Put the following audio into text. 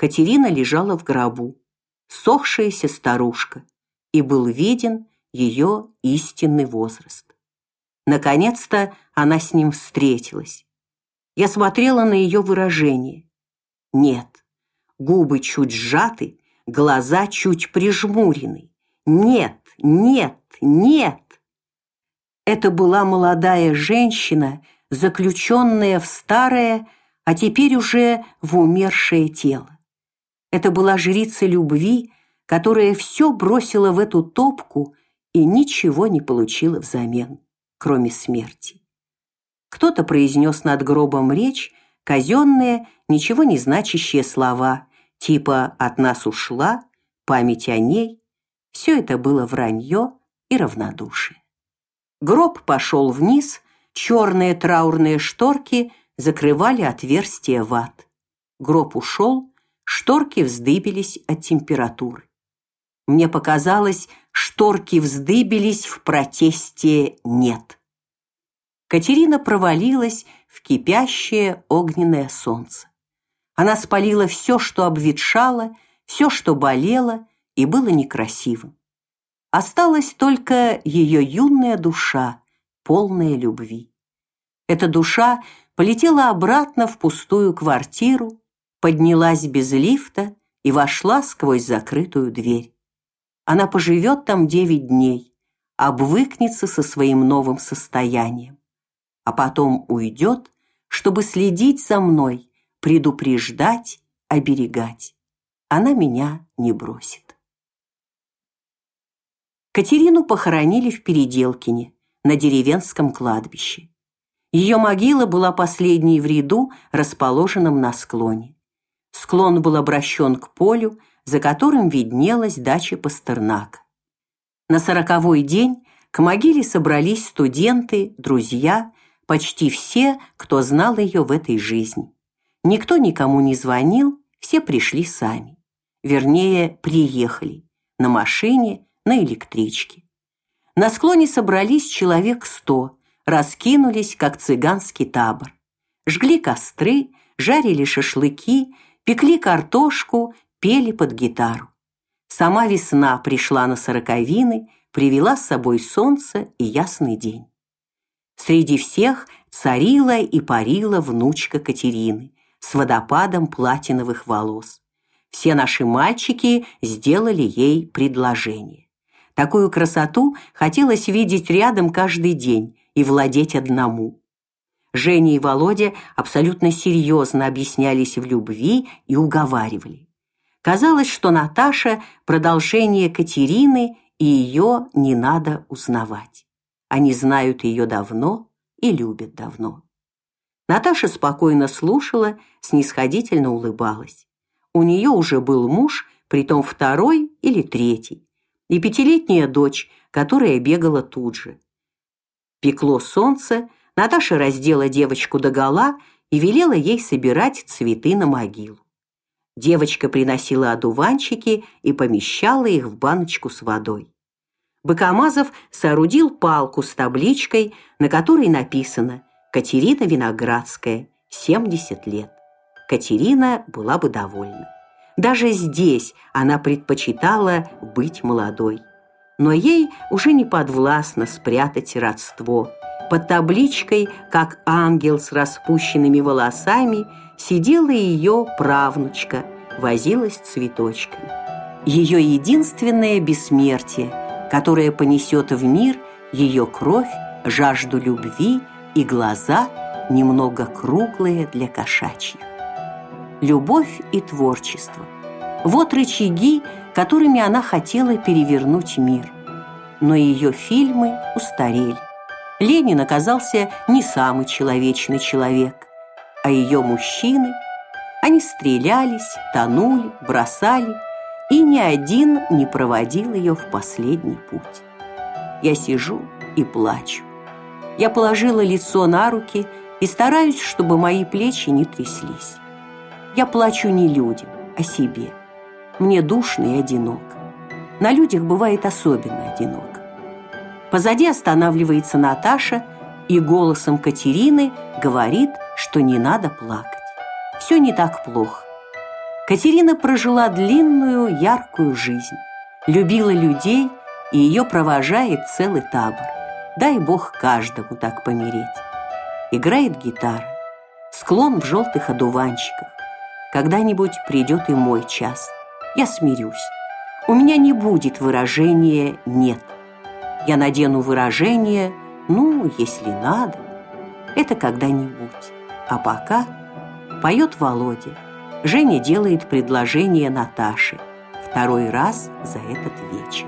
Катерина лежала в гробу, сохшаяся старушка, и был виден ее истинный возраст. Наконец-то она с ним встретилась. Я смотрела на ее выражение. Нет, губы чуть сжаты, глаза чуть прижмурены. Нет, нет, нет. Это была молодая женщина, заключенная в старое, а теперь уже в умершее тело. Это была жрица любви, которая все бросила в эту топку и ничего не получила взамен, кроме смерти. Кто-то произнес над гробом речь, казенные, ничего не значащие слова, типа «от нас ушла», «память о ней». Все это было вранье и равнодушие. Гроб пошел вниз, черные траурные шторки закрывали отверстие в ад. Гроб ушел, шторки вздыбились от температуры. Мне показалось, шторки вздыбились в протесте «нет». Катерина провалилась в кипящее огненное солнце. Она спалила все, что обветшало, все, что болело и было некрасивым. Осталась только ее юная душа, полная любви. Эта душа полетела обратно в пустую квартиру, поднялась без лифта и вошла сквозь закрытую дверь. Она поживет там девять дней, обвыкнется со своим новым состоянием, а потом уйдет, чтобы следить за мной, предупреждать, оберегать. Она меня не бросит. Катерину похоронили в Переделкине, на деревенском кладбище. Ее могила была последней в ряду, расположенном на склоне. Склон был обращен к полю, за которым виднелась дача Пастернака. На сороковой день к могиле собрались студенты, друзья, почти все, кто знал ее в этой жизни. Никто никому не звонил, все пришли сами. Вернее, приехали на машине на электричке. На склоне собрались человек сто, раскинулись, как цыганский табор. Жгли костры, жарили шашлыки, пекли картошку, пели под гитару. Сама весна пришла на сороковины, привела с собой солнце и ясный день. Среди всех царила и парила внучка Катерины с водопадом платиновых волос. Все наши мальчики сделали ей предложение. Такую красоту хотелось видеть рядом каждый день и владеть одному. Женя и Володя абсолютно серьезно объяснялись в любви и уговаривали. Казалось, что Наташа продолжение Катерины, и ее не надо узнавать. Они знают ее давно и любят давно. Наташа спокойно слушала, снисходительно улыбалась. У нее уже был муж, притом второй или третий и пятилетняя дочь, которая бегала тут же. Пекло солнце, Наташа раздела девочку догола и велела ей собирать цветы на могилу. Девочка приносила одуванчики и помещала их в баночку с водой. Быкомазов соорудил палку с табличкой, на которой написано «Катерина Виноградская, 70 лет». Катерина была бы довольна. Даже здесь она предпочитала быть молодой. Но ей уже не подвластно спрятать родство. Под табличкой, как ангел с распущенными волосами, сидела ее правнучка, возилась цветочками. Ее единственное бессмертие, которое понесет в мир ее кровь, жажду любви и глаза, немного круглые для кошачьих любовь и творчество. Вот рычаги, которыми она хотела перевернуть мир. Но ее фильмы устарели. Ленин оказался не самый человечный человек, а ее мужчины, они стрелялись, тонули, бросали, и ни один не проводил ее в последний путь. Я сижу и плачу. Я положила лицо на руки и стараюсь, чтобы мои плечи не тряслись. Я плачу не людям, а себе. Мне душно и одиноко. На людях бывает особенно одиноко. Позади останавливается Наташа и голосом Катерины говорит, что не надо плакать. Все не так плохо. Катерина прожила длинную, яркую жизнь, любила людей, и ее провожает целый табор. Дай бог каждому так помереть. Играет гитара, склон в желтых одуванчиках. Когда-нибудь придет и мой час. Я смирюсь. У меня не будет выражения «нет». Я надену выражение «ну, если надо». Это когда-нибудь. А пока поет Володя. Женя делает предложение Наташе. Второй раз за этот вечер.